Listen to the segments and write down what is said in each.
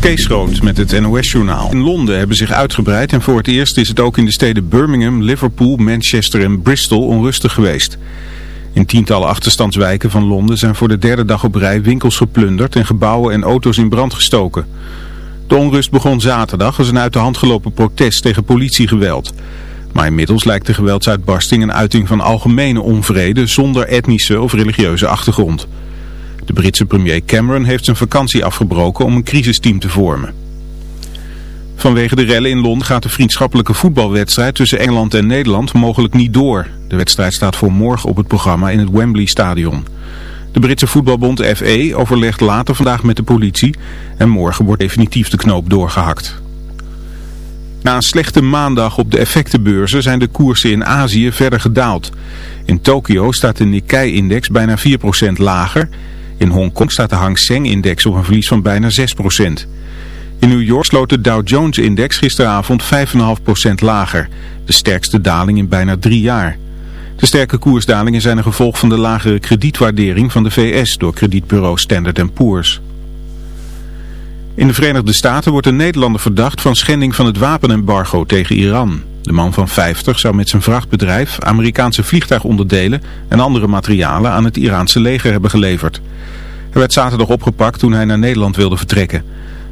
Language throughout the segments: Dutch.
Kees Rood met het NOS-journaal. In Londen hebben zich uitgebreid en voor het eerst is het ook in de steden Birmingham, Liverpool, Manchester en Bristol onrustig geweest. In tientallen achterstandswijken van Londen zijn voor de derde dag op rij winkels geplunderd en gebouwen en auto's in brand gestoken. De onrust begon zaterdag als een uit de hand gelopen protest tegen politiegeweld. Maar inmiddels lijkt de geweldsuitbarsting een uiting van algemene onvrede zonder etnische of religieuze achtergrond. De Britse premier Cameron heeft zijn vakantie afgebroken om een crisisteam te vormen. Vanwege de rellen in Londen gaat de vriendschappelijke voetbalwedstrijd tussen Engeland en Nederland mogelijk niet door. De wedstrijd staat voor morgen op het programma in het Wembley Stadion. De Britse voetbalbond FE overlegt later vandaag met de politie en morgen wordt definitief de knoop doorgehakt. Na een slechte maandag op de effectenbeurzen zijn de koersen in Azië verder gedaald. In Tokio staat de Nikkei-index bijna 4% lager in Hongkong staat de Hang Seng-index op een verlies van bijna 6%. In New York sloot de Dow Jones-index gisteravond 5,5% lager. De sterkste daling in bijna drie jaar. De sterke koersdalingen zijn een gevolg van de lagere kredietwaardering van de VS door kredietbureau Standard Poor's. In de Verenigde Staten wordt een Nederlander verdacht van schending van het wapenembargo tegen Iran. De man van 50 zou met zijn vrachtbedrijf Amerikaanse vliegtuigonderdelen en andere materialen aan het Iraanse leger hebben geleverd. Hij werd zaterdag opgepakt toen hij naar Nederland wilde vertrekken.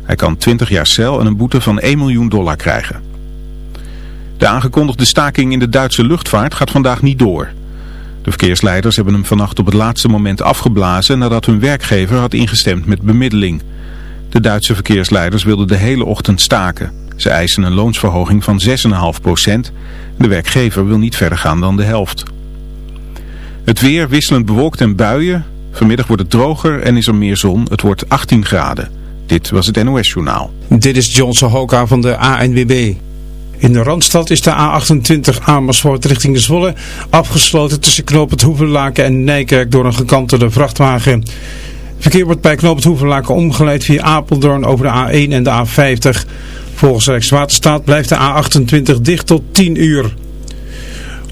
Hij kan 20 jaar cel en een boete van 1 miljoen dollar krijgen. De aangekondigde staking in de Duitse luchtvaart gaat vandaag niet door. De verkeersleiders hebben hem vannacht op het laatste moment afgeblazen nadat hun werkgever had ingestemd met bemiddeling. De Duitse verkeersleiders wilden de hele ochtend staken. Ze eisen een loonsverhoging van 6,5 procent. De werkgever wil niet verder gaan dan de helft. Het weer wisselend bewolkt en buien. Vanmiddag wordt het droger en is er meer zon. Het wordt 18 graden. Dit was het NOS Journaal. Dit is John Sohoka van de ANWB. In de Randstad is de A28 Amersfoort richting Zwolle afgesloten tussen knoop het Hoevenlaken en Nijkerk door een gekantelde vrachtwagen. Verkeer wordt bij knoop het Hoevenlaken omgeleid via Apeldoorn over de A1 en de A50. Volgens Rijkswaterstaat blijft de A28 dicht tot 10 uur.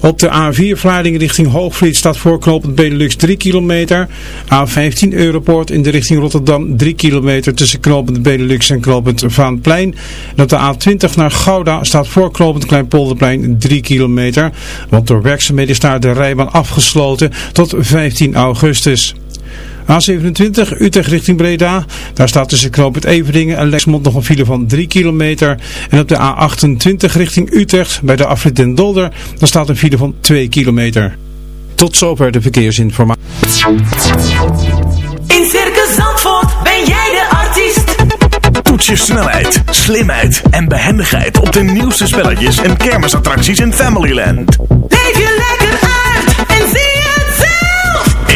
Op de A4 Vlaardingen richting Hoogvliet staat voorknopend Benelux 3 kilometer. A15 Europoort in de richting Rotterdam 3 kilometer tussen knopend Benelux en knopend Vaanplein. En op de A20 naar Gouda staat voorknopend Kleinpolderplein 3 kilometer. Want door werkzaamheden is daar de rijbaan afgesloten tot 15 augustus. A27 Utrecht richting Breda. Daar staat tussen knooppunt Everdingen en Lexmond nog een file van 3 kilometer. En op de A28 richting Utrecht bij de afrit Den Dolder. Daar staat een file van 2 kilometer. Tot zover de verkeersinformatie. In Circus Zandvoort ben jij de artiest. Toets je snelheid, slimheid en behendigheid op de nieuwste spelletjes en kermisattracties in Familyland. Leef je lekker uit en zie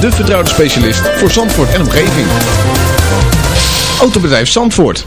de vertrouwde specialist voor Zandvoort en omgeving. Autobedrijf Zandvoort,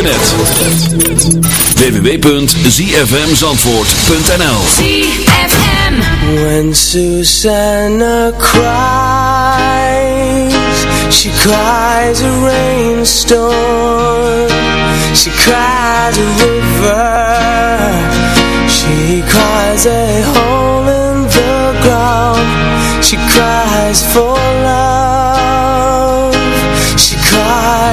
internet. www.zfmzandvoort.nl ZFM. When Susanna cries She cries a rainstorm. She cries a river. She cries a hole in the ground. She cries for love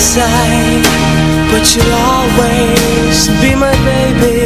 Sight But you'll always be my baby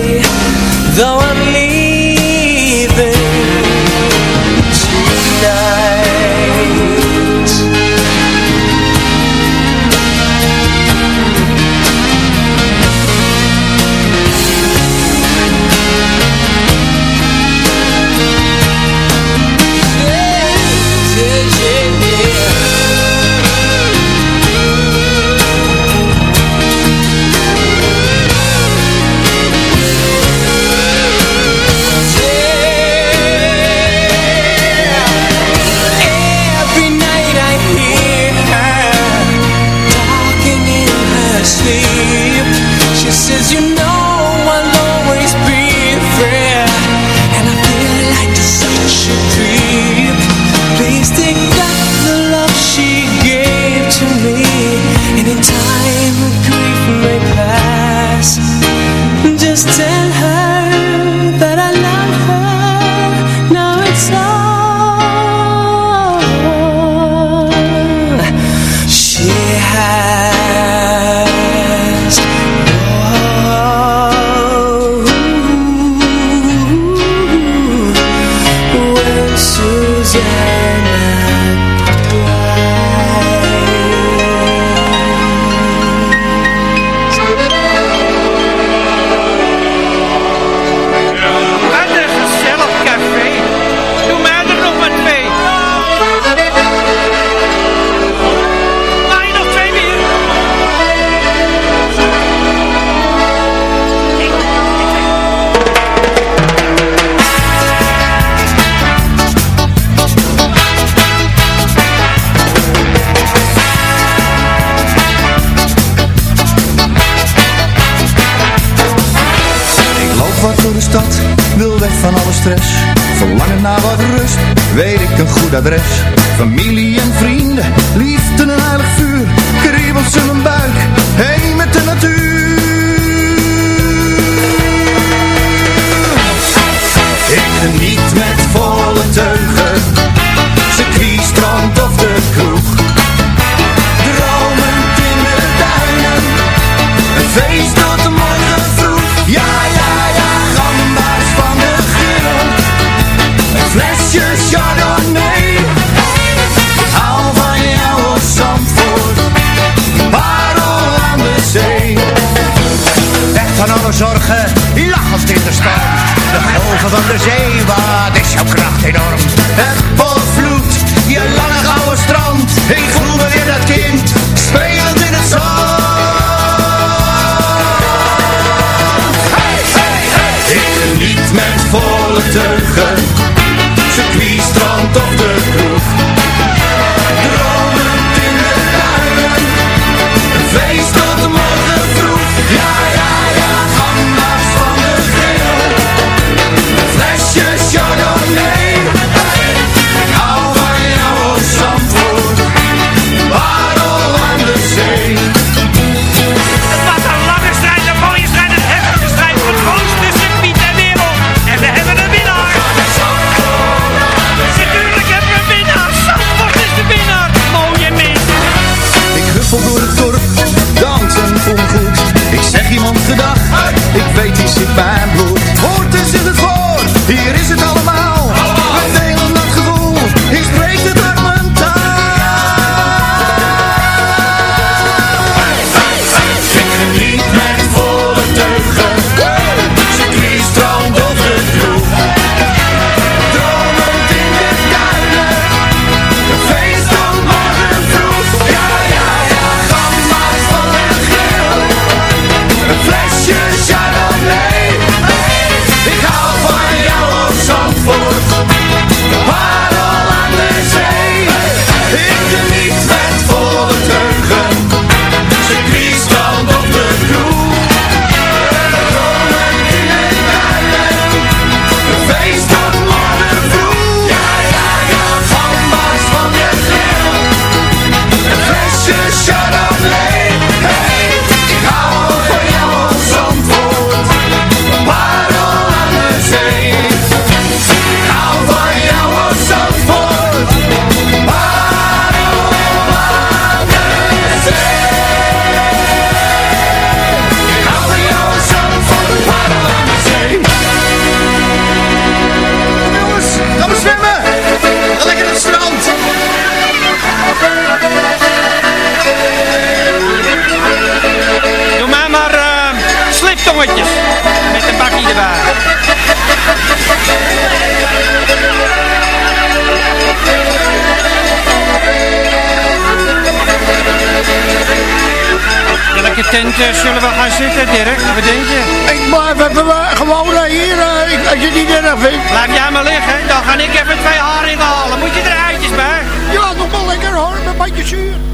door de stad, wil weg van alle stress. Verlangen naar wat rust, weet ik een goed adres. Familie en vrienden, liefde en heilig vuur. Kriebels in mijn buik, heen met de natuur zorgen, als in de storm. De golven van de zee, wat is jouw kracht enorm? Het volvloed, je lange gouden strand. Ik voel me weer dat kind, spelend in het zand. Hey, hey, niet met volle teugen, circuit, strand of de kroeg Voor door het dorp, dansen voelt goed. Ik zeg iemand gedag Eh, zullen we gaan zitten, direct? Wat denk je? Ik blijf even gewoon eh, hier, eh, als je niet eraf vindt. Laat jij maar liggen, dan ga ik even twee haringen halen. Moet je er eitjes bij? Ja, nog wel lekker hoor, een beetje zuur.